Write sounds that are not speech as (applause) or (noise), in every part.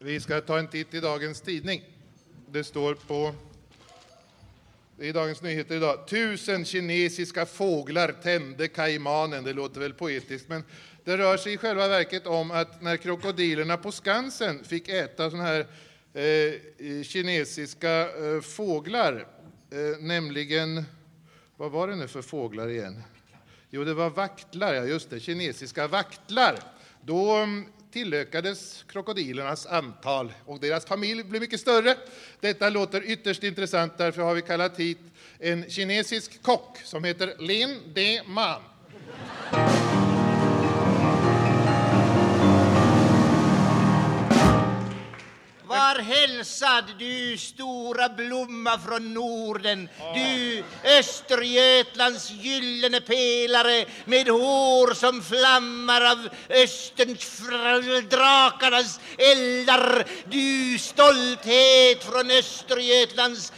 Vi ska ta en titt i dagens tidning. Det står på i Dagens Nyheter idag. Tusen kinesiska fåglar tände kaimanen. Det låter väl poetiskt, men det rör sig i själva verket om att när krokodilerna på Skansen fick äta såna här eh, kinesiska eh, fåglar, eh, nämligen, vad var det nu för fåglar igen? Jo, det var vaktlar, ja just det, kinesiska vaktlar. Då tillökades krokodilernas antal och deras familj blev mycket större. Detta låter ytterst intressant, därför har vi kallat hit en kinesisk kock som heter Lin De Man. Var hälsad du stora blomma från Norden, du Östergötlands gyllene pelare med hår som flammar av Österns drakarnas eldar, du stolthet från Östergötlands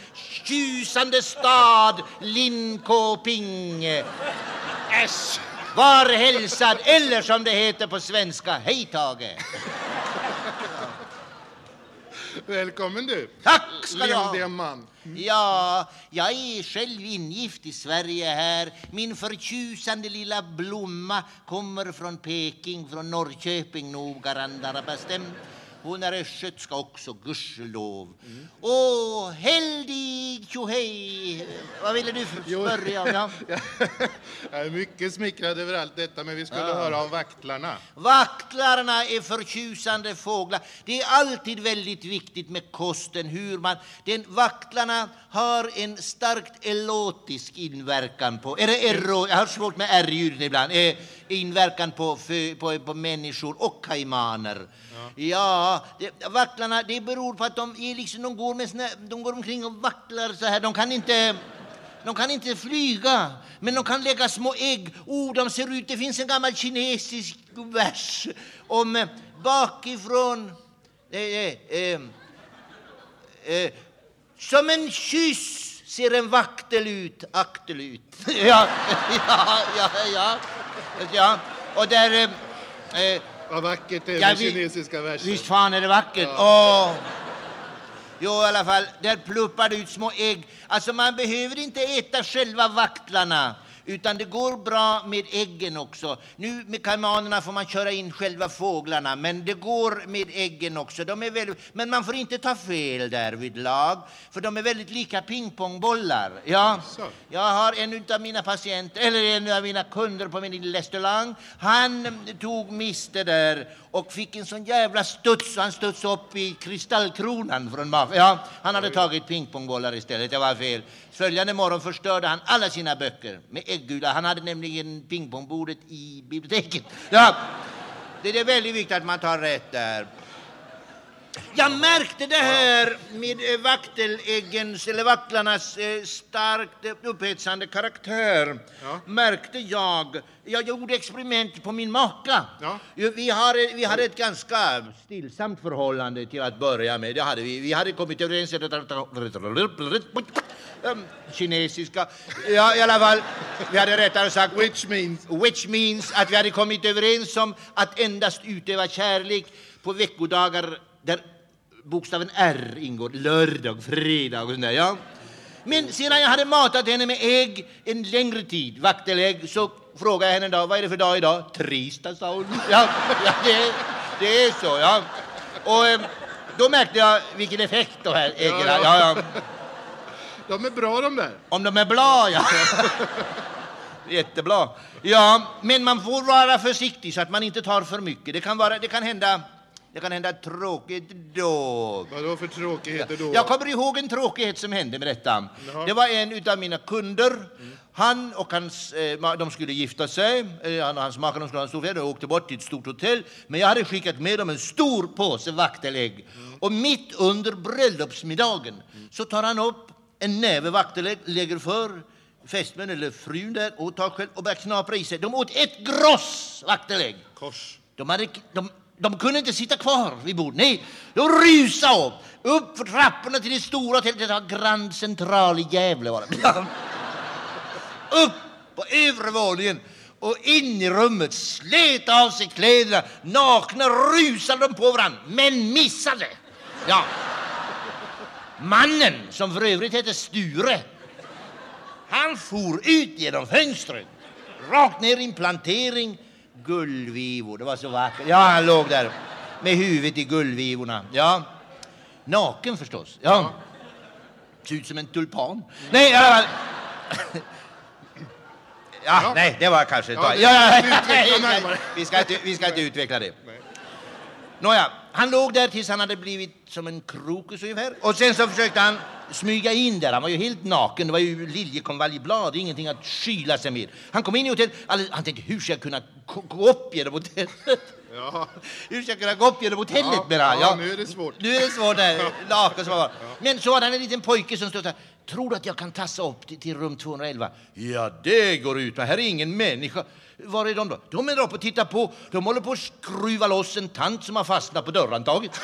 tjusande stad Linköping. Äsch! Var hälsad, eller som det heter på svenska, hej Tage! Välkommen du! Tack ska du ha! Lin De Man. Ja, jag är själv ingift i Sverige här. Min förtjusande lilla blomma kommer från Peking, från Norrköping noggrannare bestämt. Hon är östgötska också, gudskelov. Mm. Åh, heldig tjohej! Vad ville du börja? (laughs) Ja? Jag är mycket smickrad över allt detta, men vi skulle Ja. höra om vaktlarna. Vaktlarna är förtjusande fåglar. Det är alltid väldigt viktigt med kosten, hur man... Den, vaktlarna har en starkt erotisk inverkan på... Är det ero, jag har svårt med r-ljuden ibland. Eh, inverkan på, på, på människor och kaimaner. Ja, det, vaktlarna, det beror på att de, är liksom, de, går med såna, de går omkring och vacklar så här. De kan inte... De kan inte flyga, men de kan lägga små ägg. Oh, de ser ut... Det finns en gammal kinesisk vers om eh, bakifrån... Eh, eh, eh, eh, som en kyss ser en vaktel ut, aktel ut. (laughs) ja, ja, ja, ja, ja. Och där... Eh, eh, Vad vackert det är Ja, med vi- kinesiska verser. Visst fan är det vackert? Åh. Jo, i alla fall, där pluppar det ut små ägg. Alltså, man behöver inte äta själva vaktlarna, utan det går bra med äggen också. Nu med kaimanerna får man köra in själva fåglarna, men det går med äggen också. De är väldigt, men man får inte ta fel därvidlag, för de är väldigt lika pingpongbollar. Ja. Jag har en av mina patienter, eller en av mina kunder på min restaurang. Han tog miste där och fick en sån jävla studs. Han studsade upp i kristallkronan från magen. Ja, han hade tagit pingpongbollar istället. Det var fel. Följande morgon förstörde han alla sina böcker med äggula. Han hade nämligen pingpongbordet i biblioteket. Ja, det är väldigt viktigt att man tar rätt där. Jag märkte det här med eh, vakteläggens, eller vaktlarnas eh, starkt upphetsande karaktär. Ja. Märkte jag. Jag gjorde experiment på min maka. Ja. Vi, har, eh, vi hade ett ganska stillsamt förhållande till att börja med. Det hade vi. Vi hade kommit överens... Um, kinesiska. Ja, i alla fall. Vi hade rättare sagt... Which means... Which means att vi hade kommit överens om att endast utöva kärlek på veckodagar där bokstaven R ingår. Lördag, fredag och sånt där. Ja. Men sedan jag hade matat henne med ägg en längre tid, vaktelägg, så frågade jag henne en dag, vad är det för dag idag? Tisdag, sa hon. (laughs) Ja, ja det, det är så, ja. Och eh, då märkte jag vilken effekt de här äggen. Ja, Ja, ja. De är bra de där. Om de är blå, ja. (laughs) Jättebra. Ja, men man får vara försiktig så att man inte tar för mycket. Det kan, vara, det kan, hända, det kan hända tråkigt då. Vad för tråkigheter då? Jag kommer ihåg en tråkighet som hände med detta. Jaha. Det var en av mina kunder. Han och hans, eh, de skulle gifta sig. Eh, han och hans maka de skulle ha en stor fest. De åkte bort till ett stort hotell. Men jag hade skickat med dem en stor påse vaktelägg. Och mitt under bröllopsmiddagen så tar han upp en näve vaktelägg, lägger för fästmön eller frun där och tar själv och börjar knapra i sig. De åt ett gross vaktelägg. Kors. De, hade, de, de kunde inte sitta kvar vid bordet. Nej, de rusade upp. Upp för trapporna till det stora hotellet. Grand Central i Gävle. Var det. Upp på övre våningen. och in i rummet, slet av sig kläderna, nakna rusade de på varandra, men missade. Ja. Mannen, som för övrigt hette Sture, han for ut genom fönstret, rakt ner i en plantering, gullvivor. Det var så vackert. Ja, han låg där med huvudet i gullvivorna. Ja. Naken förstås. Ja. Såg ut som en tulpan. Nej, alla fall. (clears throat) Ja, Ja. nej, det var kanske... Ja, det- ja, närmare. (laughs) vi, ska inte, vi ska inte utveckla det. Nåja, han låg där tills han hade blivit som en krokus ungefär. Och sen så försökte han smyga in där. Han var ju helt naken. Det var ju liljekonvaljblad, ingenting att skyla sig med. Han kom in i hotellet. Han tänkte, (laughs) hur ska jag kunna gå- upp genom hotellet? Ja. Hur ska jag kunna gå upp genom hotellet Ja, han. ja, nu är det svårt. Nu är det svårt där, (laughs) naken som han var. Men så hade han en liten pojke som stod där. Tror du att jag kan tassa upp till, till rum 211? Ja, det går ut. Här är ingen människa. Var är de då? De är där uppe och tittar på. De håller på att skruva loss en tant som har fastnat på dörrhandtaget.